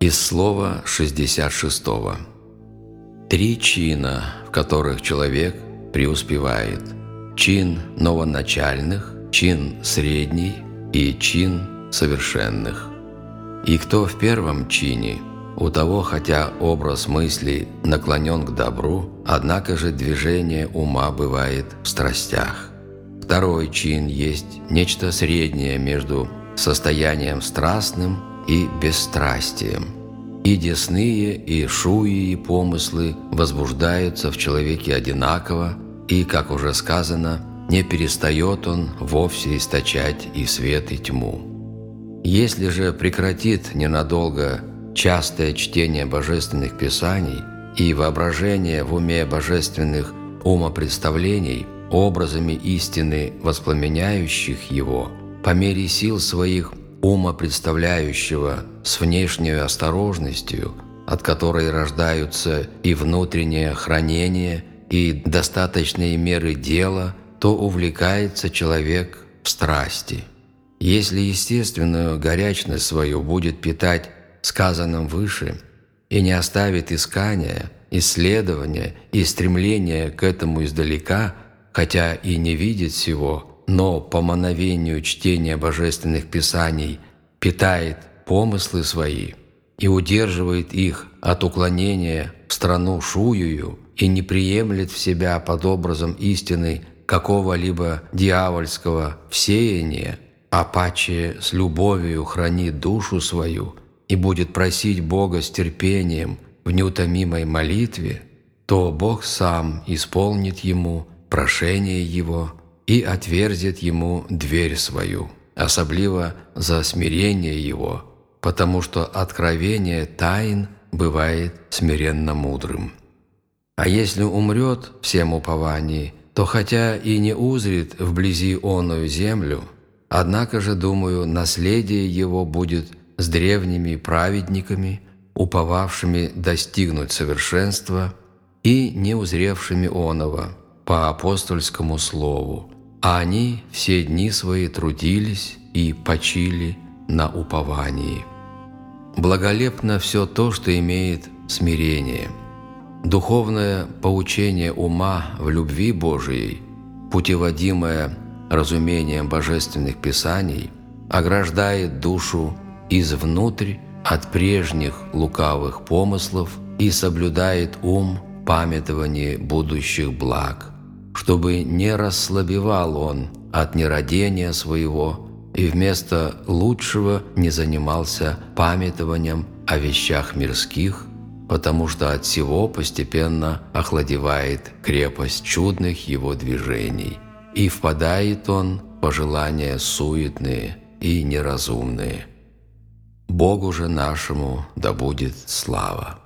Из слова 66. Три чина, в которых человек преуспевает. Чин новоначальных, чин средний и чин совершенных. И кто в первом чине, у того, хотя образ мысли наклонен к добру, однако же движение ума бывает в страстях. Второй чин есть нечто среднее между состоянием страстным и бесстрастием. И десные, и шуи, и помыслы возбуждаются в человеке одинаково, и, как уже сказано, не перестает он вовсе источать и свет, и тьму. Если же прекратит ненадолго частое чтение божественных писаний и воображение в уме божественных умопредставлений образами истины, воспламеняющих его, по мере сил своих ума представляющего с внешней осторожностью, от которой рождаются и внутреннее хранение, и достаточные меры дела, то увлекается человек в страсти. Если естественную горячность свою будет питать сказанным выше и не оставит искания, исследования и стремления к этому издалека, хотя и не видит всего, но по мановению чтения божественных писаний питает помыслы свои и удерживает их от уклонения в страну шуюю и не приемлет в себя под образом истины какого-либо дьявольского всеяния, а паче с любовью хранит душу свою и будет просить Бога с терпением в неутомимой молитве, то Бог сам исполнит ему прошение его и отверзит ему дверь свою, особливо за смирение его, потому что откровение тайн бывает смиренно мудрым. А если умрет всем уповании, то хотя и не узрит вблизи оную землю, однако же, думаю, наследие его будет с древними праведниками, уповавшими достигнуть совершенства и не узревшими оного по апостольскому слову, а они все дни свои трудились и почили на уповании. Благолепно все то, что имеет смирение. Духовное поучение ума в любви Божией, путеводимое разумением божественных писаний, ограждает душу извнутрь от прежних лукавых помыслов и соблюдает ум памятование будущих благ – чтобы не расслабевал он от нерадения своего и вместо лучшего не занимался памятованием о вещах мирских, потому что от всего постепенно охладевает крепость чудных его движений, и впадает он в пожелания суетные и неразумные. Богу же нашему да будет слава.